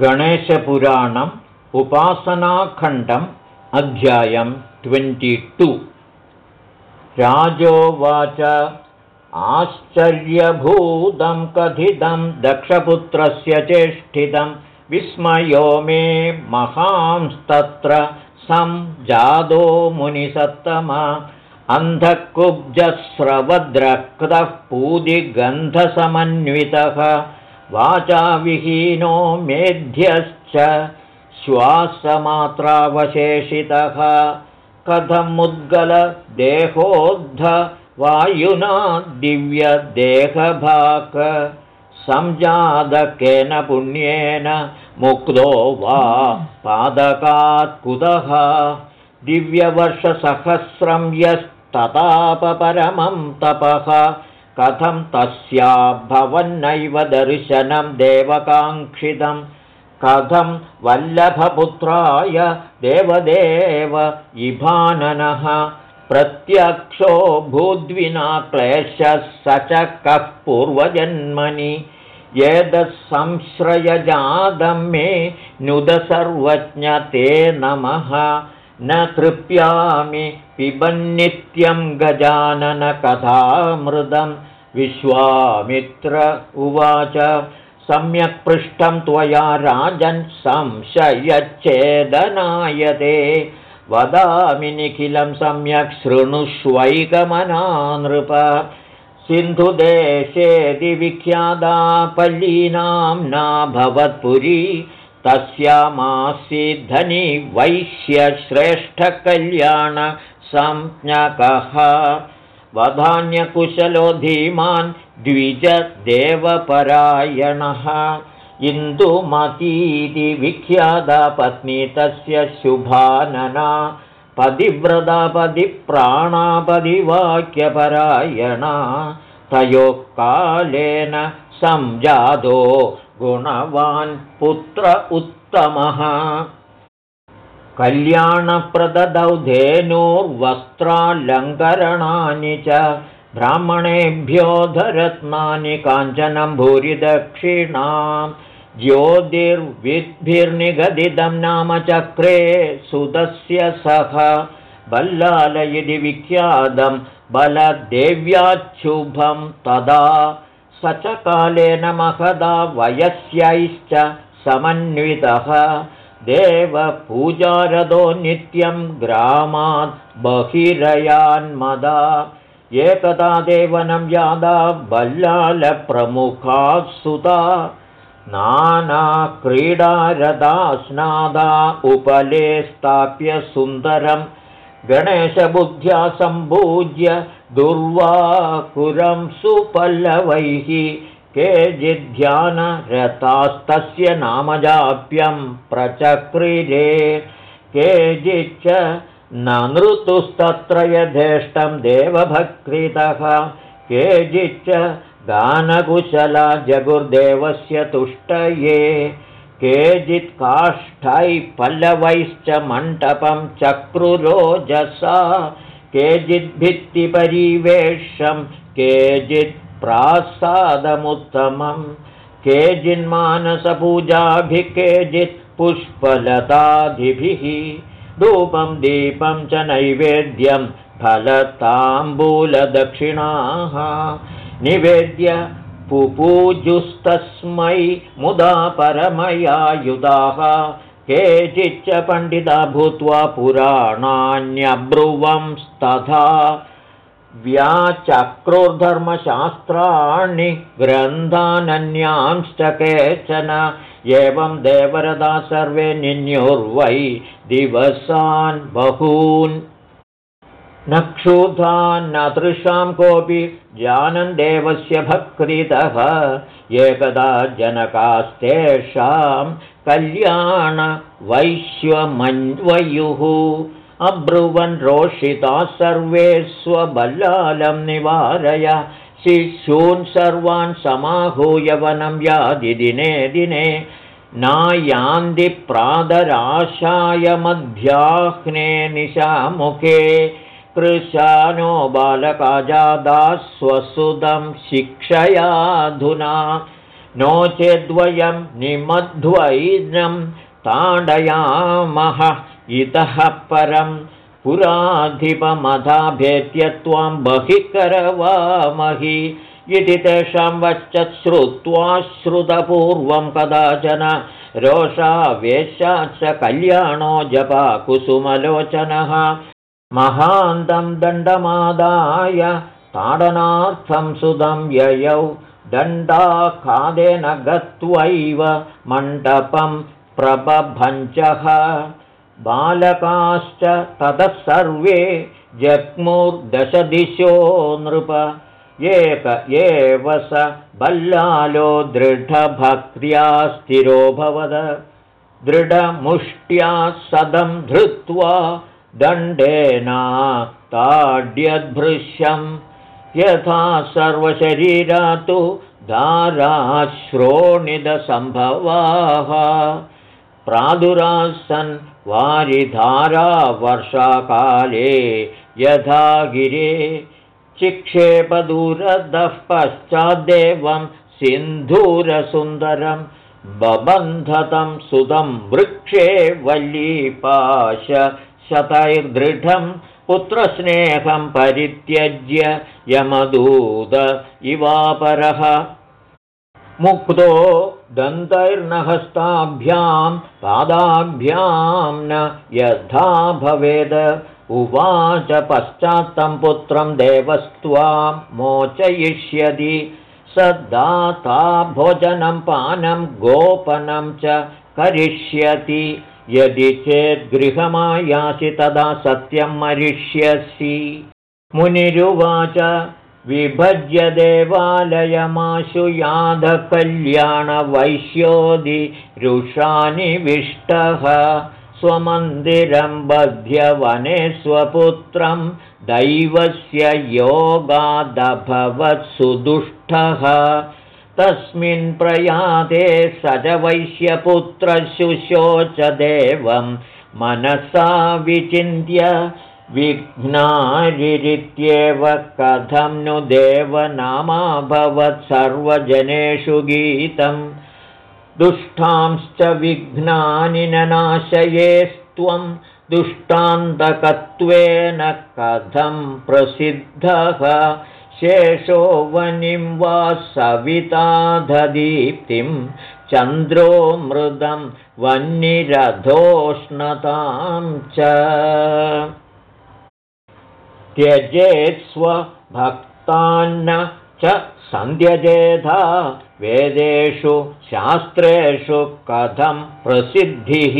गणेशपुराणम् उपासनाखण्डम् अध्यायं ट्वेण्टि राजोवाच आश्चर्यभूतं कथितं दक्षपुत्रस्य चेष्टितं विस्मयो मे महांस्तत्र संजादो मुनिसत्तमा अन्धकुब्जस्रवद्रक्तः पूदिगन्धसमन्वितः वाचाविहीनो मेध्यश्च श्वासमात्रावशेषितः कथमुद्गलदेहोद्ध वायुना दिव्यदेहभाक संजातकेन पुण्येन मुक्तो वा पादकात् कुतः? दिव्यवर्षसहस्रं यस्ततापपरमं तपः कथं तस्या भवन्नैव दर्शनं देवकाङ्क्षितं। कथं वल्लभपुत्राय देवदेव इभाननः। प्रत्यक्षो भूद्विना क्लेशः स च कः पूर्वजन्मनि। संश्रयजातं मे नुदसर्वज्ञते नमः न तृप्यामि पिबन्नित्यं गजाननकथामृदं विश्वामित्र उवाच सम्यक् पृष्ठं त्वया राजन् संशयच्छेदनायते। वदामि निखिलं सम्यक् शृणुष्वैकमना नृप सिन्धुदेशेऽधि विख्यादा पल्लीनां न भवत्पुरी तस्यामासीद्धनी वैश्यश्रेष्ठकल्याणसंज्ञकः। वधान्यकुशलो धीमान् द्विजदेवपरायणः। इन्दुमतीति विख्याता पत्नी तस्य शुभानना। पदिव्रतापदिप्राणापदिवाक्यपरायणा तयोः कालेन संजातो गुणवान् पुत्र उत्तमः। कल्याणप्रददौ धेनुर्वस्त्रालङ्करणानि च ब्राह्मणेभ्यो धरत्नानि काञ्चनं भूरिदक्षिणां ज्योतिर्विद्भिर्निगदितं नाम चक्रे सुतस्य सह। बल्लाल इति विख्यातं बलदेव्याच्छुभं तदा स च कालेन महदा वयस्यैश्च समन्वितः। देवपूजारदो नित्यं ग्रामात् बहिरयान्मदा। एकदा देवनं यादा बल्लालप्रमुखाः सुता नानाक्रीडारदा स्नादा उपले स्थाप्य सुन्दरं गणेशबुद्ध्या सम्पूज्य दुर्वाकुरं सुपल्लवैः केचिद्ध्यानरतास्तस्य नामजाप्यं प्रचक्रिरे केचिच्च न नृतुस्तत्र यथेष्टं देवभक्तितः केचिच्च गानकुशला जगुर्देवस्य तुष्टये केचित् काष्ठैः पल्लवैश्च मण्टपं चक्रुरोजसा केचिद्भित्तिपरिवेशं केचित् प्रासादमुत्तमं केचिन्मानसपूजाभिः केचित् पुष्पलतादिभिः धूपं दीपं च नैवेद्यं फलताम्बूलदक्षिणाः। निवेद्य पुपूजुस्तस्मै मुदा परमयायुधाः केचिच्च पण्डिता भूत्वा पुराणान्यब्रुवंस्तथा व्याचक्रुर्धर्मशास्त्राणि ग्रन्थानन्यांश्च केचन। एवं देवरदा सर्वे निन्युर्वै दिवसान् बहून् न क्षुधान्नदृशां कोऽपि जानन्देवस्य भक्तितः एकदा जनकास्तेषां कल्याणवैश्वमन्वयुः अब्रुवन् रोषिताः सर्वे स्वबल्लालं निवारय शिशून् सर्वान् समाहूयवनं यादि दिने दिने नायान्दिप्रादराशाय मध्याह्ने निशामुखे कृशानो बालकाजादा स्वसुदं शिक्षयाधुना। नो चेद्वयं निमध्वैनं ताडयामः इतः परं पुराधिपमधाभेद्य त्वां बहिः करवामहि इति तेषां वश्च श्रुत्वा श्रुतपूर्वं कदाचन। रोषावेशाच्च कल्याणो जपा कुसुमलोचनः महान्तं दण्डमादाय ताडनार्थं सुदं ययौ दण्डाखादेन गत्वैव मण्डपं प्रबभञ्चः। बालकाश्च ततः सर्वे जग्मुर्दशदिशो नृप। एक एव स बल्लालो दृढभक्त्या स्थिरोऽभवद दृढमुष्ट्या सदं धृत्वा दण्डेना ताड्यद्भृश्यम्। यथा सर्वशरीरा तु धाराश्रोणिदसम्भवाः। प्रादुरासन् वारिधारा वर्षाकाले यथा गिरे। चिक्षेपदूरदः पश्चाद्देवं सिन्धूरसुन्दरं बबन्धतं सुतं वृक्षे वल्लीपाश शतैर्दृढं पुत्रस्नेहं परित्यज्य यमदूत इवापरः। मुक्तो दन्तैर्नहस्ताभ्यां पादाभ्यां न यथा भवेद। उवाच पश्चात्तं पुत्रं देवस्त्वां मोचयिष्यति। स दाता भोजनं पानं गोपनं च करिष्यति यदि चेद्गृहमायासि तदा सत्यं मरिष्यसि। मुनिरुवाच विभज्य देवालयमाशु याधकल्याणवैश्योदिरुषानिविष्टः स्वमन्दिरं बध्यवने स्वपुत्रं दैवस्य योगादभवत्सुदुष्टः तस्मिन् प्रयाते स च वैश्यपुत्रशुशोच देवं मनसा विचिन्त्य विघ्नारित्येव कथं नु देवनामाभवत् सर्वजनेषु गीतम् दुष्टांश्च विघ्नानि न नाशयेस्त्वं दुष्टान्तकत्वेन कथं प्रसिद्धः शेषो वनिं वा सविताधदीप्तिं चन्द्रो मृदं वह्निरथोष्णतां च। त्यजेत्स्वभक्तान्न च सन्ध्यजेधा वेदेषु शास्त्रेषु कथं प्रसिद्धिः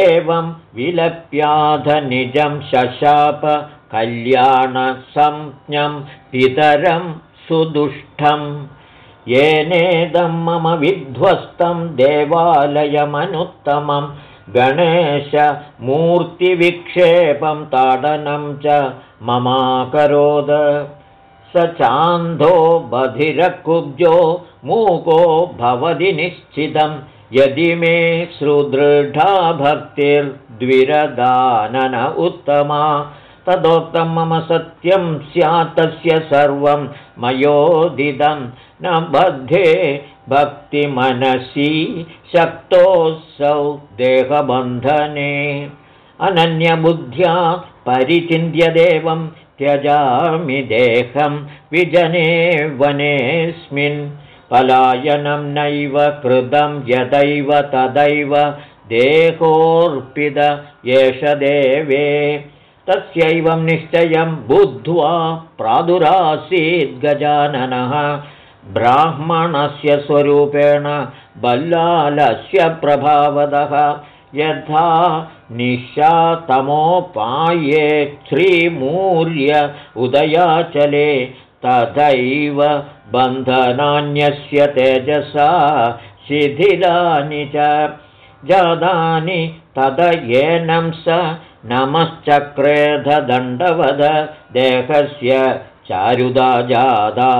एवं विलप्याधनिजं शशाप कल्याणसंज्ञं पितरं सुदुष्टम् येनेदं मम विध्वस्तं देवालयमनुत्तमं गणेशमूर्तिविक्षेपं ताडनं च ममाकरोद स चान्धो बधिरकुब्जो मूको भवति निश्चितं यदि मे सुदृढा भक्तिर्द्विरदानन उत्तमा तदोक्तं मम सत्यं स्यात् तस्य सर्वं मयोदिदं न बद्धे भक्तिमनसि शक्तोऽसौ देहबन्धने। अनन्यबुद्ध्या परिचिन्त्यदेवं त्यजामि देहं विजने वनेऽस्मिन्। पलायनं नैव कृतं यदैव तदैव देहोऽर्पित एष देवे तस्यैवं निश्चयं बुद्ध्वा प्रादुरासीद्गजाननः ब्राह्मणस्य स्वरूपेण बल्लालस्य प्रभावदः। यथा निशातमोपाये श्रीमूर्य उदयाचले तथैव बन्धनान्यस्य तेजसा शिथिलानि च। जादानि तदयेनं स नमश्चक्रेधदण्डवद देहस्य चारुदा जादा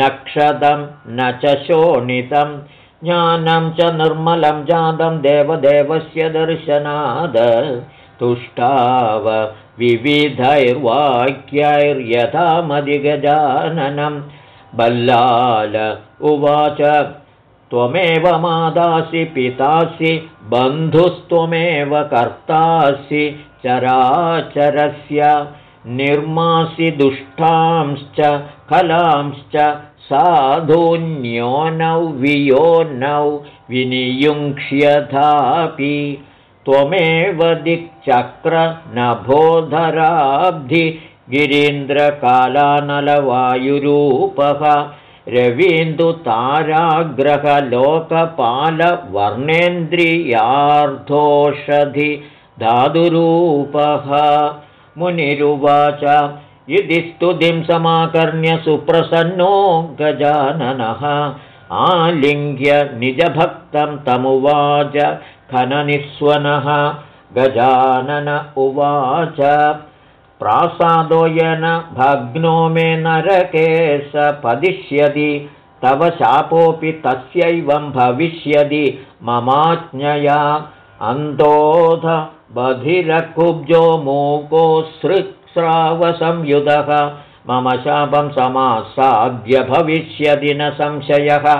नक्षतं न च शोणितं ज्ञानं च निर्मलं जातं देवदेवस्य दर्शनाद। तुष्टाव विविधैर्वाक्यैर्यथा मदिगजाननं बल्लाल उवाच त्वमेव मादासि पितासि बन्धुस्त्वमेव कर्तासि चराचरस्य निर्मासि दुष्टांश्च कलांश्च साधून्योनौ वियोनौ विनियुङ्क्ष्यथापि त्वमेव दिक्चक्रनभोधराब्धि गिरीन्द्रकालानलवायुरूपः रवीन्दुताराग्रहलोकपालवर्णेन्द्रियार्थोषधि धातुरूपः। मुनिरुवाच इति स्तुतिं समाकर्ण्य सुप्रसन्नो गजाननः। आलिङ्ग्य निजभक्तं तमुवाच खननिस्वनः। गजानन उवाच प्रासादो येन भग्नो मे नरके स पदिष्यति तव शापोऽपि तस्यैवं भविष्यति ममाज्ञया। अन्तोध बधिरकुब्जो मूकोऽसृक्स्रावसंयुधः मम शापं समासाद्य भविष्यति न संशयः।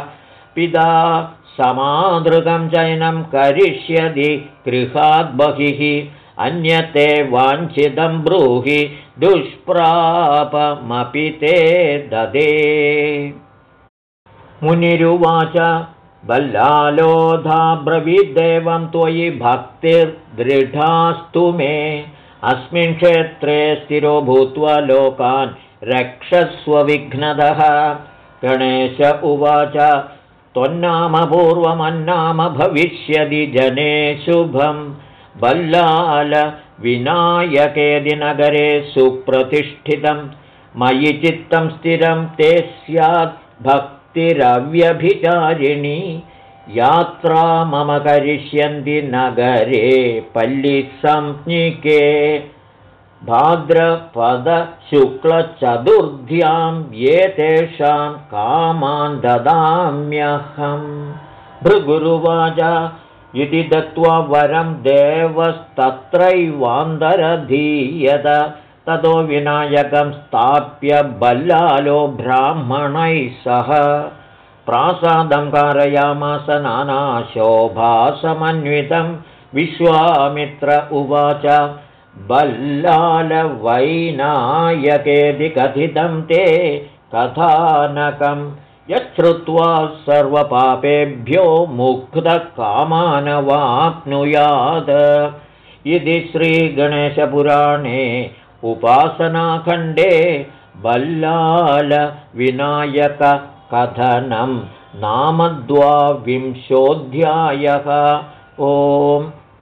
पिता समादृगं चयनं करिष्यति गृहाद् बहिः। अन्यते वाञ्छितं ब्रूहि दुष्प्रापमपि ते ददे। मुनिरुवाच ब्रवीदेवं त्वयि भक्तिर्दृढास्तु मे। अस्मिन् क्षेत्रे स्थिरो भूत्वा लोकान् रक्षस्वविघ्नदः गणेश उवाच त्वन्नामपूर्वमन्नाम भविष्यति जने शुभं बल्लालविनायकेदिनगरे सुप्रतिष्ठितं मयि चित्तं स्थिरं ते स्यात् भक्तिरव्यभिचारिणी यात्रा मम करिष्यन्ति नगरे पल्लिसंज्ञिके। भाद्रपदशुक्लचतुर्ध्यां ये तेषां कामान् ददाम्यहम्। भृगुरुवाच इति दत्त्वा वरं देवस्तत्रैवान्दरधीयत ततो विनायकं स्थाप्य बल्लालो ब्राह्मणैः सह प्रासादं कारयामास नानाशोभासमन्वितं विश्वामित्र उवाच बल्लालवैनायकेति कथितं ते कथानकं। यच्छ्रुत्वा सर्वपापेभ्यो मुग्धकामानवाप्नुयात्। इति श्रीगणेशपुराणे उपासनाखण्डे बल्लालविनायककथनं नाम द्वाविंशोऽध्यायः ओ